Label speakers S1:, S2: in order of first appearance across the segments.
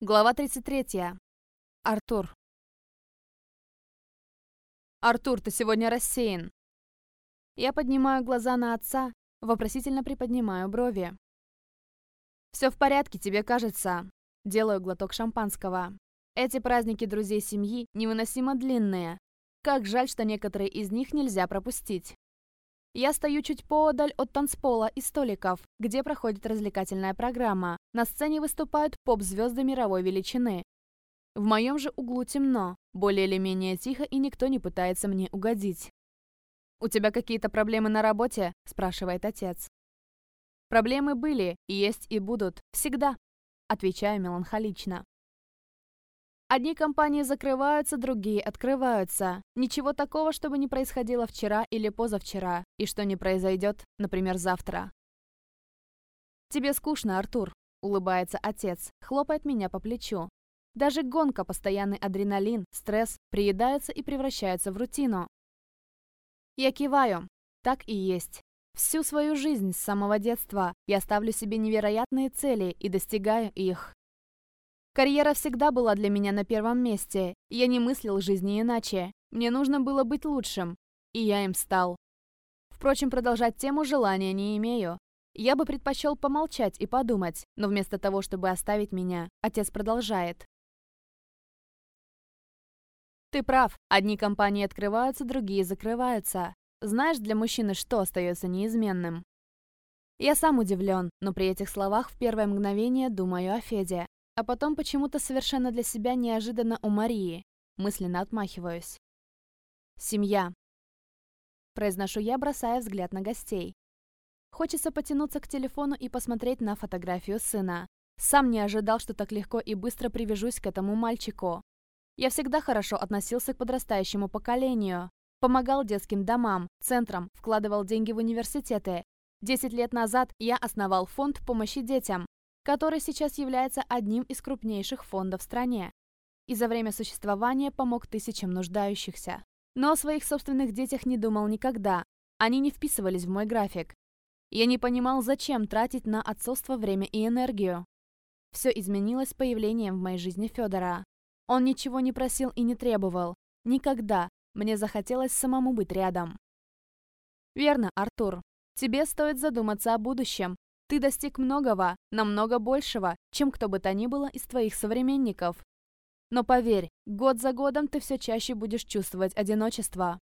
S1: Глава 33. Артур. «Артур, ты сегодня рассеян!» Я поднимаю глаза на отца, вопросительно приподнимаю брови. «Все в порядке, тебе кажется?» Делаю глоток шампанского. Эти праздники друзей семьи невыносимо длинные. Как жаль, что некоторые из них нельзя пропустить. Я стою чуть поодаль от танцпола и столиков, где проходит развлекательная программа. На сцене выступают поп-звезды мировой величины. В моем же углу темно, более или менее тихо, и никто не пытается мне угодить. «У тебя какие-то проблемы на работе?» – спрашивает отец. «Проблемы были, есть и будут. Всегда», – отвечаю меланхолично. Одни компании закрываются, другие открываются. Ничего такого, чтобы не происходило вчера или позавчера, и что не произойдет, например, завтра. «Тебе скучно, Артур», — улыбается отец, хлопает меня по плечу. Даже гонка, постоянный адреналин, стресс приедается и превращается в рутину. Я киваю. Так и есть. Всю свою жизнь с самого детства я ставлю себе невероятные цели и достигаю их. Карьера всегда была для меня на первом месте. Я не мыслил жизни иначе. Мне нужно было быть лучшим. И я им стал. Впрочем, продолжать тему желания не имею. Я бы предпочел помолчать и подумать, но вместо того, чтобы оставить меня, отец продолжает. Ты прав, одни компании открываются, другие закрываются. Знаешь, для мужчины что остается неизменным? Я сам удивлен, но при этих словах в первое мгновение думаю о Феде. А потом почему-то совершенно для себя неожиданно у Марии. Мысленно отмахиваюсь. Семья. Произношу я, бросая взгляд на гостей. Хочется потянуться к телефону и посмотреть на фотографию сына. Сам не ожидал, что так легко и быстро привяжусь к этому мальчику. Я всегда хорошо относился к подрастающему поколению. Помогал детским домам, центрам, вкладывал деньги в университеты. Десять лет назад я основал фонд помощи детям, который сейчас является одним из крупнейших фондов в стране и за время существования помог тысячам нуждающихся. Но о своих собственных детях не думал никогда, они не вписывались в мой график. Я не понимал, зачем тратить на отцовство время и энергию. Все изменилось с появлением в моей жизни Федора. Он ничего не просил и не требовал. Никогда. Мне захотелось самому быть рядом. Верно, Артур. Тебе стоит задуматься о будущем, ты достиг многого, намного большего, чем кто бы то ни было из твоих современников. Но поверь, год за годом ты все чаще будешь чувствовать одиночество.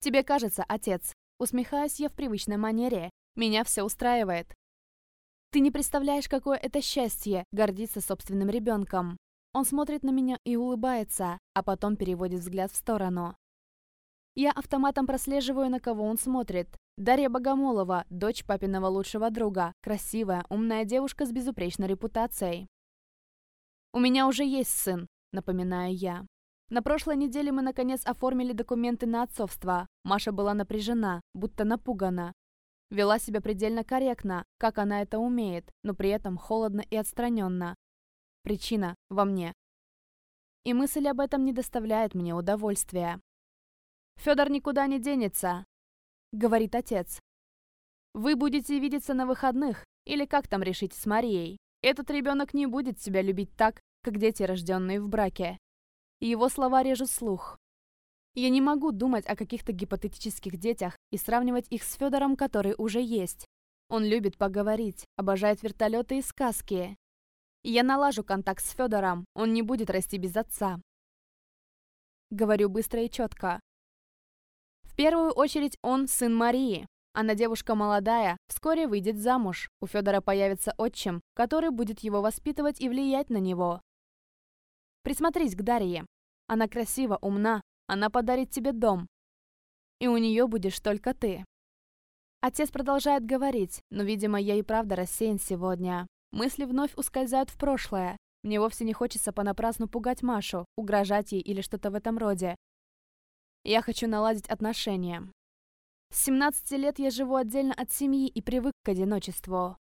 S1: Тебе кажется, отец, усмехаясь я в привычной манере, меня все устраивает. Ты не представляешь, какое это счастье гордиться собственным ребенком. Он смотрит на меня и улыбается, а потом переводит взгляд в сторону. Я автоматом прослеживаю, на кого он смотрит. Дарья Богомолова, дочь папиного лучшего друга, красивая, умная девушка с безупречной репутацией. «У меня уже есть сын», — напоминаю я. На прошлой неделе мы наконец оформили документы на отцовство. Маша была напряжена, будто напугана. Вела себя предельно корректно, как она это умеет, но при этом холодно и отстраненно. Причина во мне. И мысль об этом не доставляет мне удовольствия. Федор никуда не денется, говорит отец. Вы будете видеться на выходных, или как там решить с Марией. Этот ребенок не будет себя любить так, как дети, рожденные в браке. Его слова режут слух. Я не могу думать о каких-то гипотетических детях и сравнивать их с Федором, который уже есть. Он любит поговорить, обожает вертолеты и сказки. Я налажу контакт с Федором, он не будет расти без отца. Говорю быстро и четко. В первую очередь он сын Марии. Она девушка молодая, вскоре выйдет замуж. У Федора появится отчим, который будет его воспитывать и влиять на него. Присмотрись к Дарье. Она красива, умна, она подарит тебе дом. И у нее будешь только ты. Отец продолжает говорить, но, видимо, я и правда рассеян сегодня. Мысли вновь ускользают в прошлое. Мне вовсе не хочется понапрасну пугать Машу, угрожать ей или что-то в этом роде. Я хочу наладить отношения. С 17 лет я живу отдельно от семьи и привык к одиночеству.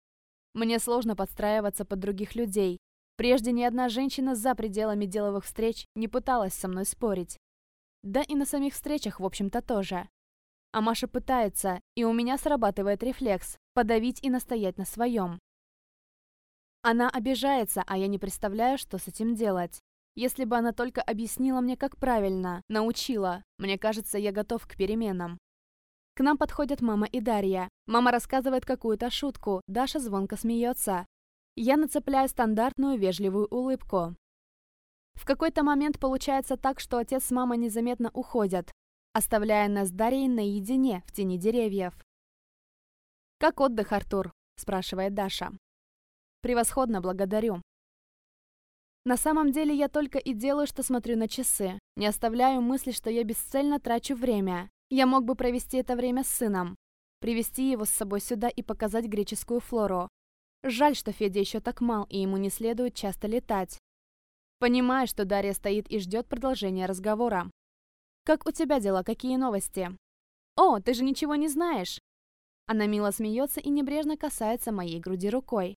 S1: Мне сложно подстраиваться под других людей. Прежде ни одна женщина за пределами деловых встреч не пыталась со мной спорить. Да и на самих встречах, в общем-то, тоже. А Маша пытается, и у меня срабатывает рефлекс – подавить и настоять на своем. Она обижается, а я не представляю, что с этим делать. Если бы она только объяснила мне, как правильно, научила, мне кажется, я готов к переменам. К нам подходят мама и Дарья. Мама рассказывает какую-то шутку, Даша звонко смеется. Я нацепляю стандартную вежливую улыбку. В какой-то момент получается так, что отец с мамой незаметно уходят, оставляя нас с Дарьей наедине в тени деревьев. «Как отдых, Артур?» – спрашивает Даша. «Превосходно, благодарю». На самом деле я только и делаю, что смотрю на часы. Не оставляю мысли, что я бесцельно трачу время. Я мог бы провести это время с сыном. Привести его с собой сюда и показать греческую флору. Жаль, что Федя еще так мал, и ему не следует часто летать. Понимаю, что Дарья стоит и ждет продолжения разговора. «Как у тебя дела? Какие новости?» «О, ты же ничего не знаешь!» Она мило смеется и небрежно касается моей груди рукой.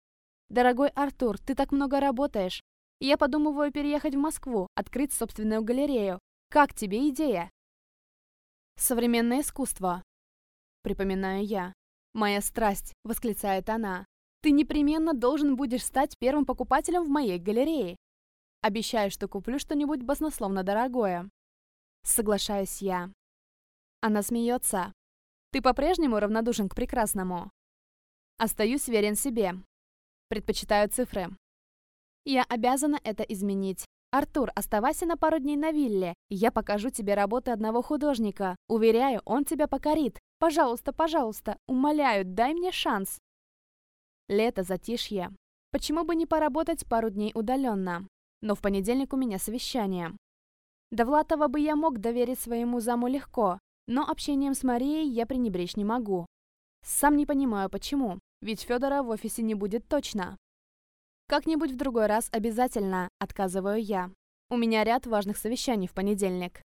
S1: «Дорогой Артур, ты так много работаешь. Я подумываю переехать в Москву, открыть собственную галерею. Как тебе идея?» «Современное искусство», — припоминаю я. «Моя страсть», — восклицает она. «Ты непременно должен будешь стать первым покупателем в моей галерее. Обещаю, что куплю что-нибудь баснословно дорогое». Соглашаюсь я. Она смеется. Ты по-прежнему равнодушен к прекрасному? Остаюсь верен себе. Предпочитаю цифры. Я обязана это изменить. Артур, оставайся на пару дней на вилле. Я покажу тебе работы одного художника. Уверяю, он тебя покорит. Пожалуйста, пожалуйста, умоляю, дай мне шанс. Лето, затишье. Почему бы не поработать пару дней удаленно? Но в понедельник у меня совещание. Довлатова бы я мог доверить своему заму легко, но общением с Марией я пренебречь не могу. Сам не понимаю, почему, ведь Федора в офисе не будет точно. Как-нибудь в другой раз обязательно, отказываю я. У меня ряд важных совещаний в понедельник.